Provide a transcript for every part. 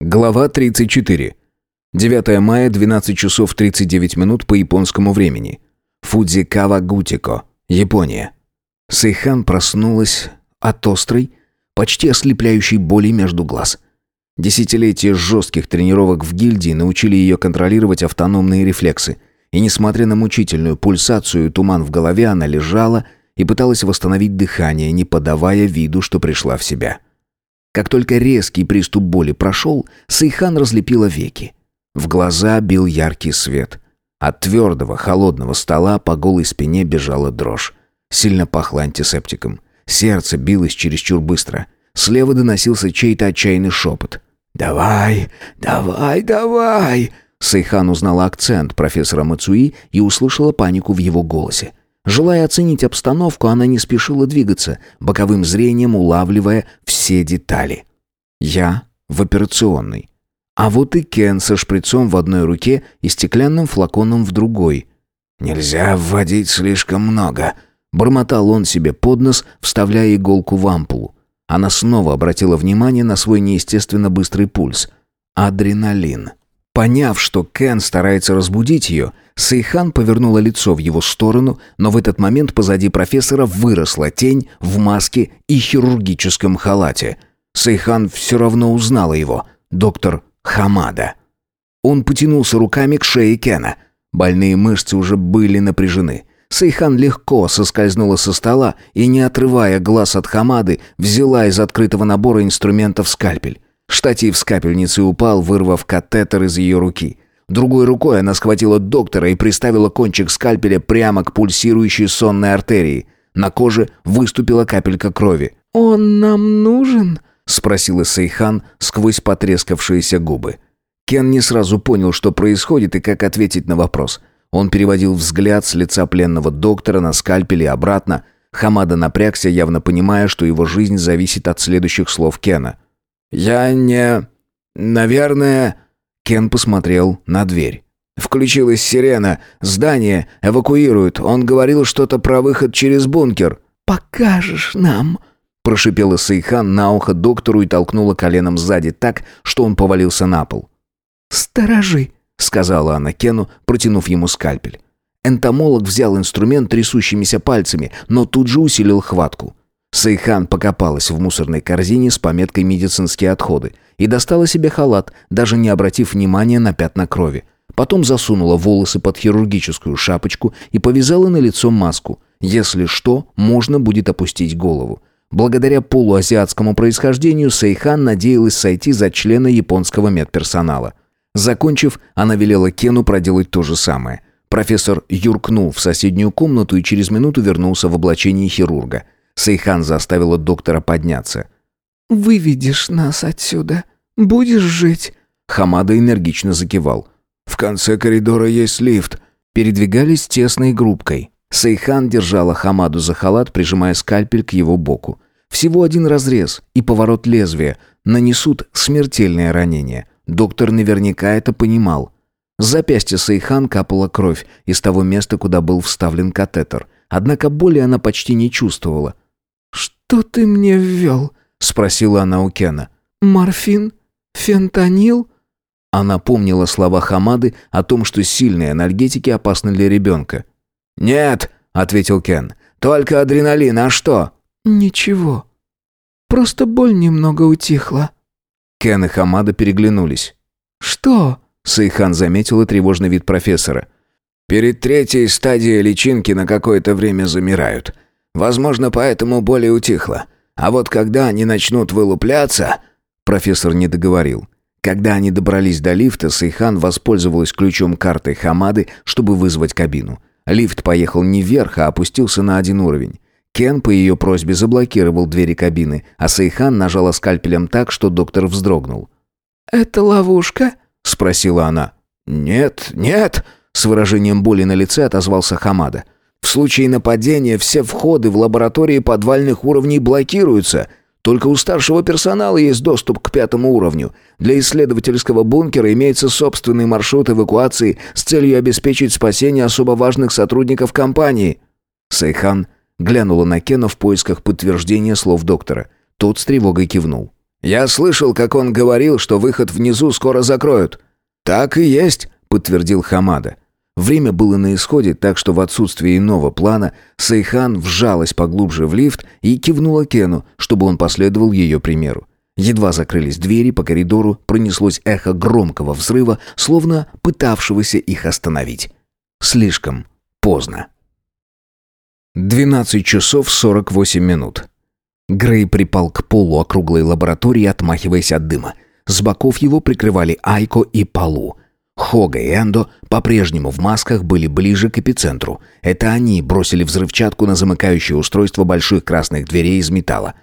Глава 34. 9 мая, 12 часов 39 минут по японскому времени. Фудзикава Гутико, Япония. Сейхан проснулась от острой, почти ослепляющей боли между глаз. Десятилетия жестких тренировок в гильдии научили ее контролировать автономные рефлексы. И несмотря на мучительную пульсацию и туман в голове, она лежала и пыталась восстановить дыхание, не подавая виду, что пришла в себя. Как только резкий приступ боли прошел, Сайхан разлепила веки. В глаза бил яркий свет. От твердого, холодного стола по голой спине бежала дрожь. Сильно пахло антисептиком. Сердце билось чересчур быстро. Слева доносился чей-то отчаянный шепот. «Давай, давай, давай!» Сайхан узнала акцент профессора Мацуи и услышала панику в его голосе. Желая оценить обстановку, она не спешила двигаться, боковым зрением улавливая все детали. Я в операционной. А вот и Кен со шприцом в одной руке и стеклянным флаконом в другой. «Нельзя вводить слишком много», — бормотал он себе под нос, вставляя иголку в ампулу. Она снова обратила внимание на свой неестественно быстрый пульс. Адреналин. Поняв, что Кен старается разбудить ее, Сейхан повернула лицо в его сторону, но в этот момент позади профессора выросла тень в маске и хирургическом халате. Сейхан все равно узнала его. Доктор Хамада. Он потянулся руками к шее Кена. Больные мышцы уже были напряжены. Сейхан легко соскользнула со стола и, не отрывая глаз от Хамады, взяла из открытого набора инструментов скальпель. Штатив с капельницей упал, вырвав катетер из ее руки. Другой рукой она схватила доктора и приставила кончик скальпеля прямо к пульсирующей сонной артерии. На коже выступила капелька крови. «Он нам нужен?» — спросила Сейхан сквозь потрескавшиеся губы. Кен не сразу понял, что происходит и как ответить на вопрос. Он переводил взгляд с лица пленного доктора на скальпель и обратно. Хамада напрягся, явно понимая, что его жизнь зависит от следующих слов Кена. «Я не... Наверное...» Кен посмотрел на дверь. «Включилась сирена. Здание эвакуируют. Он говорил что-то про выход через бункер». «Покажешь нам?» Прошипела Сейхан на ухо доктору и толкнула коленом сзади так, что он повалился на пол. «Сторожи», — сказала она Кену, протянув ему скальпель. Энтомолог взял инструмент трясущимися пальцами, но тут же усилил хватку. Сайхан покопалась в мусорной корзине с пометкой «Медицинские отходы» и достала себе халат, даже не обратив внимания на пятна крови. Потом засунула волосы под хирургическую шапочку и повязала на лицо маску. Если что, можно будет опустить голову. Благодаря полуазиатскому происхождению Сейхан надеялась сойти за члена японского медперсонала. Закончив, она велела Кену проделать то же самое. Профессор юркнул в соседнюю комнату и через минуту вернулся в облачении хирурга – Сейхан заставила доктора подняться. «Выведешь нас отсюда. Будешь жить?» Хамада энергично закивал. «В конце коридора есть лифт». Передвигались тесной группкой. Сейхан держала Хамаду за халат, прижимая скальпель к его боку. Всего один разрез и поворот лезвия нанесут смертельное ранение. Доктор наверняка это понимал. С запястья Сейхан капала кровь из того места, куда был вставлен катетер. Однако боли она почти не чувствовала. «Что ты мне ввел?» — спросила она у Кена. «Морфин? Фентанил?» Она помнила слова Хамады о том, что сильные анальгетики опасны для ребенка. «Нет», — ответил Кен, — «только адреналин, а что?» «Ничего. Просто боль немного утихла». Кен и Хамада переглянулись. «Что?» — Сайхан заметила тревожный вид профессора. «Перед третьей стадией личинки на какое-то время замирают. Возможно, поэтому боль и утихла. А вот когда они начнут вылупляться...» Профессор не договорил. Когда они добрались до лифта, Сейхан воспользовалась ключом карты Хамады, чтобы вызвать кабину. Лифт поехал не вверх, а опустился на один уровень. Кен по ее просьбе заблокировал двери кабины, а Сейхан нажала скальпелем так, что доктор вздрогнул. «Это ловушка?» — спросила она. «Нет, нет!» — с выражением боли на лице отозвался Хамада. В случае нападения все входы в лаборатории подвальных уровней блокируются. Только у старшего персонала есть доступ к пятому уровню. Для исследовательского бункера имеется собственный маршрут эвакуации с целью обеспечить спасение особо важных сотрудников компании. Сайхан глянула на Кена в поисках подтверждения слов доктора. Тот с тревогой кивнул. Я слышал, как он говорил, что выход внизу скоро закроют». «Так и есть», — подтвердил Хамада. Время было на исходе, так что в отсутствие иного плана Сайхан вжалась поглубже в лифт и кивнула Кену, чтобы он последовал ее примеру. Едва закрылись двери, по коридору пронеслось эхо громкого взрыва, словно пытавшегося их остановить. Слишком поздно. 12 часов 48 минут. Грей припал к полу округлой лаборатории, отмахиваясь от дыма. С боков его прикрывали Айко и Палу. Хога и Эндо по-прежнему в масках были ближе к эпицентру. Это они бросили взрывчатку на замыкающее устройство больших красных дверей из металла.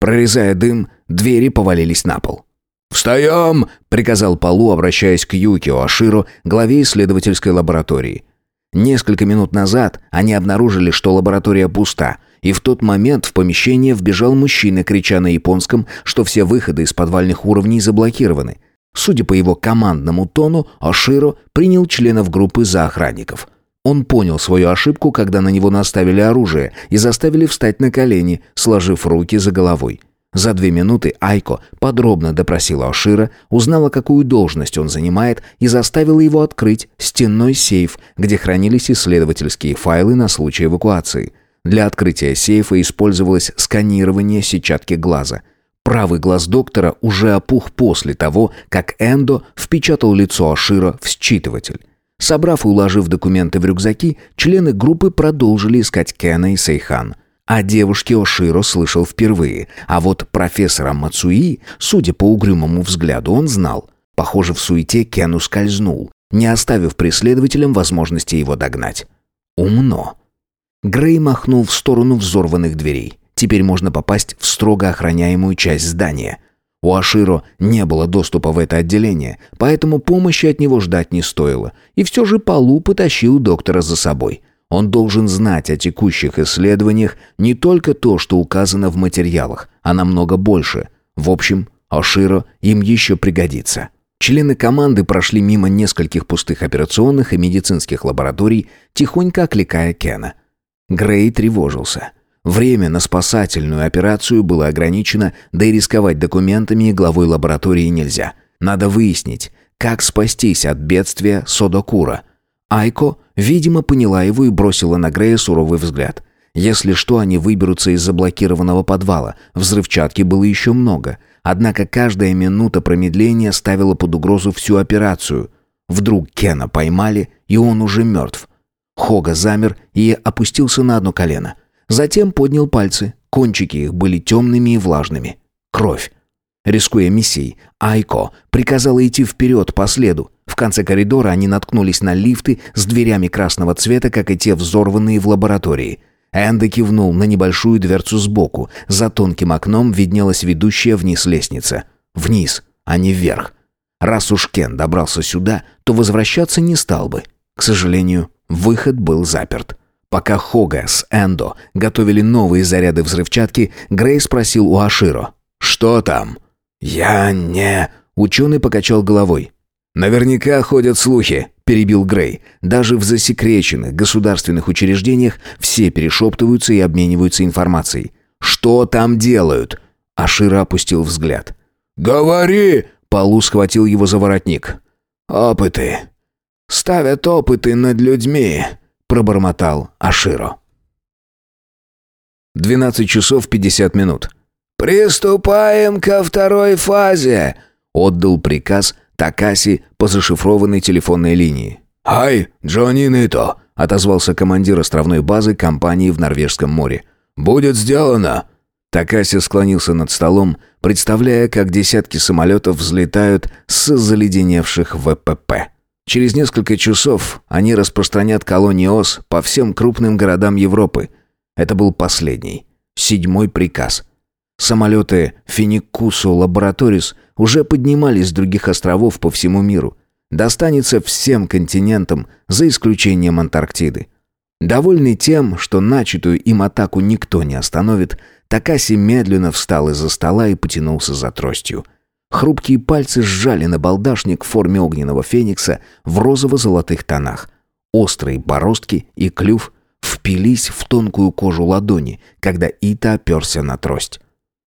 Прорезая дым, двери повалились на пол. «Встаем!» — приказал Палу, обращаясь к Юкио Аширо, главе исследовательской лаборатории. Несколько минут назад они обнаружили, что лаборатория пуста, и в тот момент в помещение вбежал мужчина, крича на японском, что все выходы из подвальных уровней заблокированы. Судя по его командному тону, Аширо принял членов группы за охранников. Он понял свою ошибку, когда на него наставили оружие и заставили встать на колени, сложив руки за головой. За две минуты Айко подробно допросила Ашира, узнала, какую должность он занимает, и заставила его открыть стенной сейф, где хранились исследовательские файлы на случай эвакуации. Для открытия сейфа использовалось сканирование сетчатки глаза. Правый глаз доктора уже опух после того, как Эндо впечатал лицо Ашира в считыватель. Собрав и уложив документы в рюкзаки, члены группы продолжили искать Кена и Сейхан. О девушке Оширо слышал впервые, а вот профессора Мацуи, судя по угрюмому взгляду, он знал. Похоже, в суете Кен ускользнул, не оставив преследователям возможности его догнать. Умно. Грей махнул в сторону взорванных дверей. Теперь можно попасть в строго охраняемую часть здания. У Аширо не было доступа в это отделение, поэтому помощи от него ждать не стоило. И все же Полу потащил доктора за собой. Он должен знать о текущих исследованиях не только то, что указано в материалах, а намного больше. В общем, Оширо им еще пригодится. Члены команды прошли мимо нескольких пустых операционных и медицинских лабораторий, тихонько окликая Кена. Грей тревожился. Время на спасательную операцию было ограничено, да и рисковать документами и главой лаборатории нельзя. Надо выяснить, как спастись от бедствия Содокура – Айко, видимо, поняла его и бросила на Грея суровый взгляд. Если что, они выберутся из заблокированного подвала. Взрывчатки было еще много. Однако каждая минута промедления ставила под угрозу всю операцию. Вдруг Кена поймали, и он уже мертв. Хога замер и опустился на одно колено. Затем поднял пальцы. Кончики их были темными и влажными. Кровь. Рискуя миссией, Айко приказала идти вперед по следу. В конце коридора они наткнулись на лифты с дверями красного цвета, как и те взорванные в лаборатории. Энда кивнул на небольшую дверцу сбоку. За тонким окном виднелась ведущая вниз лестница. Вниз, а не вверх. Раз уж Кен добрался сюда, то возвращаться не стал бы. К сожалению, выход был заперт. Пока Хога с Эндо готовили новые заряды взрывчатки, Грей спросил у Аширо. «Что там?» «Я не...» Ученый покачал головой. «Наверняка ходят слухи», — перебил Грей. «Даже в засекреченных государственных учреждениях все перешептываются и обмениваются информацией. Что там делают?» Ашира опустил взгляд. «Говори!» — Полу схватил его за воротник. «Опыты. Ставят опыты над людьми», — пробормотал Аширо. 12 часов 50 минут. «Приступаем ко второй фазе», — отдал приказ Такаси по зашифрованной телефонной линии. «Ай, Джонни Нито!» — отозвался командир островной базы компании в Норвежском море. «Будет сделано!» Такаси склонился над столом, представляя, как десятки самолетов взлетают с заледеневших ВПП. Через несколько часов они распространят колонии ОС по всем крупным городам Европы. Это был последний, седьмой приказ. Самолеты Финикусу Лабораторис уже поднимались с других островов по всему миру. Достанется всем континентам, за исключением Антарктиды. Довольный тем, что начатую им атаку никто не остановит, Такаси медленно встал из-за стола и потянулся за тростью. Хрупкие пальцы сжали на балдашник в форме огненного феникса в розово-золотых тонах. Острые бороздки и клюв впились в тонкую кожу ладони, когда Ита оперся на трость.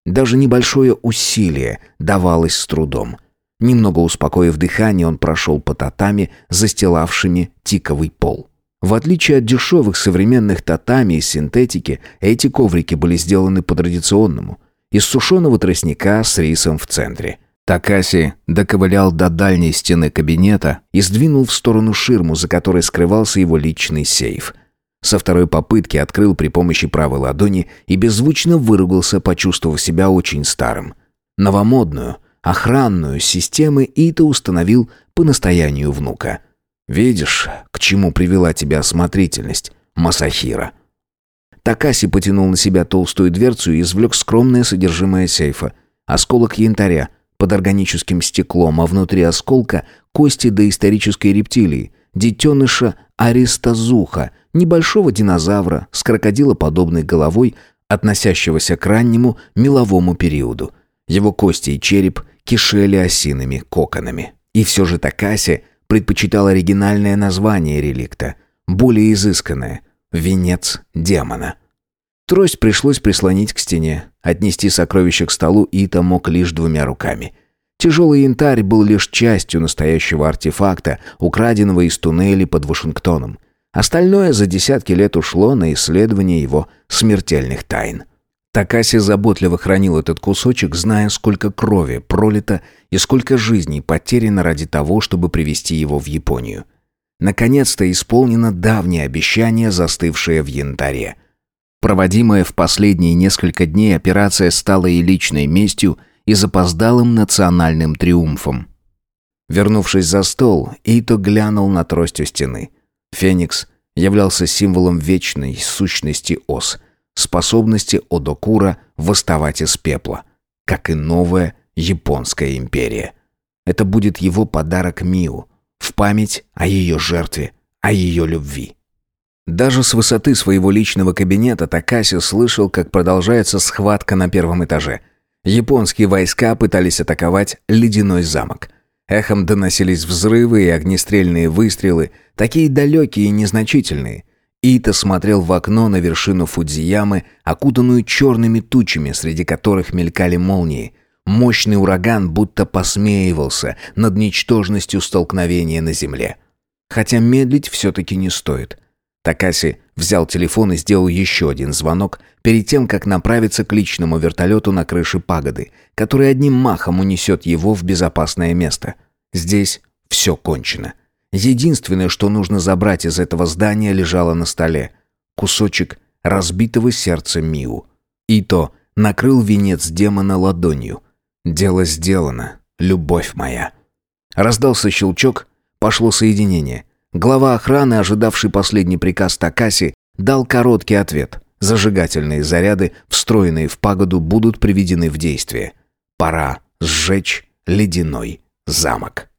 Даже небольшое усилие давалось с трудом. Немного успокоив дыхание, он прошел по татами, застилавшими тиковый пол. В отличие от дешевых современных татами из синтетики, эти коврики были сделаны по-традиционному. Из сушеного тростника с рисом в центре. Такаси доковылял до дальней стены кабинета и сдвинул в сторону ширму, за которой скрывался его личный сейф. Со второй попытки открыл при помощи правой ладони и беззвучно выругался, почувствовав себя очень старым. Новомодную, охранную системы Ита установил по настоянию внука. «Видишь, к чему привела тебя осмотрительность, Масахира?» Такаси потянул на себя толстую дверцу и извлек скромное содержимое сейфа. Осколок янтаря под органическим стеклом, а внутри осколка кости доисторической рептилии, детеныша аристозуха, небольшого динозавра с крокодилоподобной головой, относящегося к раннему меловому периоду. Его кости и череп кишели осиными коконами. И все же Такаси предпочитал оригинальное название реликта, более изысканное – «Венец демона». Трость пришлось прислонить к стене. Отнести сокровища к столу Ита мог лишь двумя руками. Тяжелый янтарь был лишь частью настоящего артефакта, украденного из туннелей под Вашингтоном. Остальное за десятки лет ушло на исследование его смертельных тайн. Такаси заботливо хранил этот кусочек, зная, сколько крови пролито и сколько жизней потеряно ради того, чтобы привести его в Японию. Наконец-то исполнено давнее обещание, застывшее в янтаре. Проводимая в последние несколько дней операция стала и личной местью, и запоздалым национальным триумфом. Вернувшись за стол, Ито глянул на трость у стены. Феникс являлся символом вечной сущности ос – способности Одокура восставать из пепла, как и новая японская империя. Это будет его подарок Миу, в память о ее жертве, о ее любви. Даже с высоты своего личного кабинета Такаси слышал, как продолжается схватка на первом этаже. Японские войска пытались атаковать ледяной замок. Эхом доносились взрывы и огнестрельные выстрелы, такие далекие и незначительные – Ита смотрел в окно на вершину Фудзиямы, окутанную черными тучами, среди которых мелькали молнии. Мощный ураган будто посмеивался над ничтожностью столкновения на земле. Хотя медлить все-таки не стоит. Такаси взял телефон и сделал еще один звонок перед тем, как направиться к личному вертолету на крыше пагоды, который одним махом унесет его в безопасное место. Здесь все кончено. Единственное, что нужно забрать из этого здания, лежало на столе. Кусочек разбитого сердца Миу. И то накрыл венец демона ладонью. «Дело сделано, любовь моя». Раздался щелчок, пошло соединение. Глава охраны, ожидавший последний приказ Такаси, дал короткий ответ. Зажигательные заряды, встроенные в пагоду, будут приведены в действие. Пора сжечь ледяной замок.